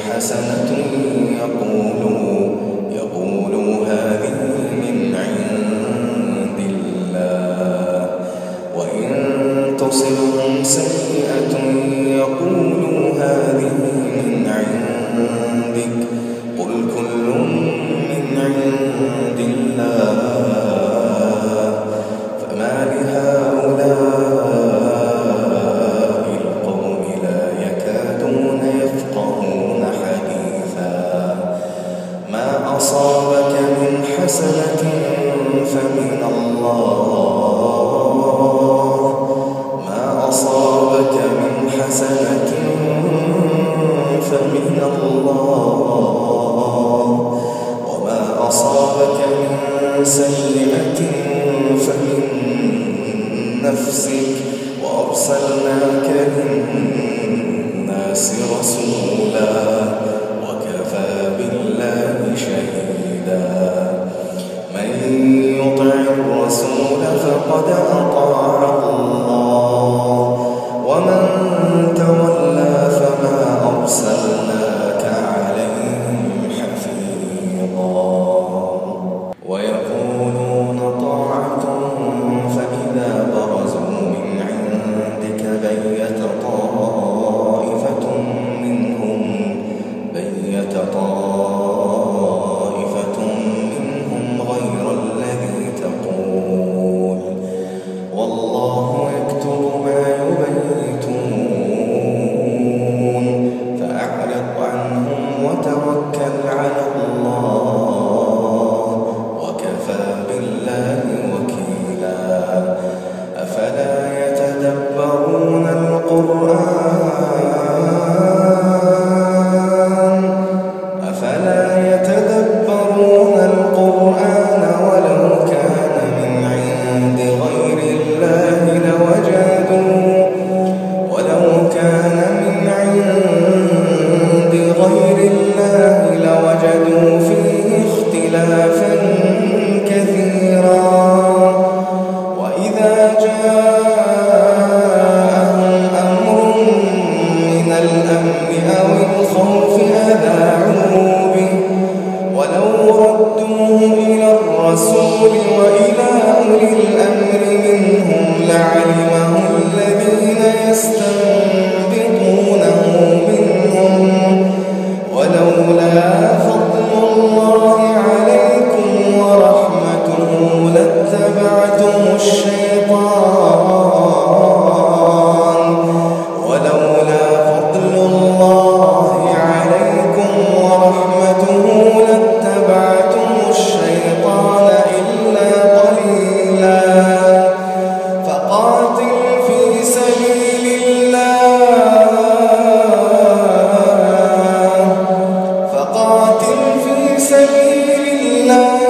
حسنة يقولوا يقولوا هذه من عند الله. وإن تصلهم سيئة يقولوا أصابك من فمن نفسك. وأرسلناك للناس رسولاً. الله ولولا فضل الله عليكم ورحمته لاتبعتم الشيطان إلا قليلا. فقاتل في سبيل الله. فقاتل في سبيل الله.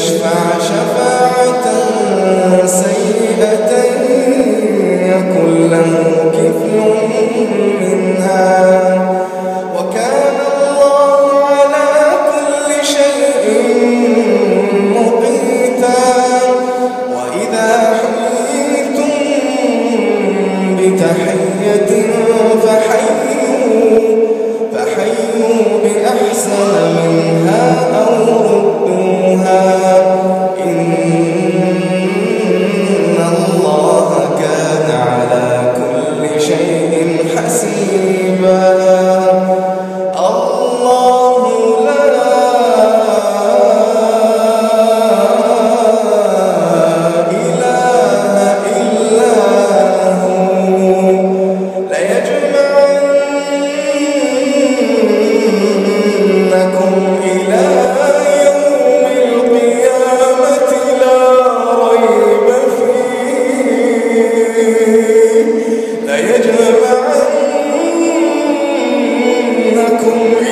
está Hallelujah.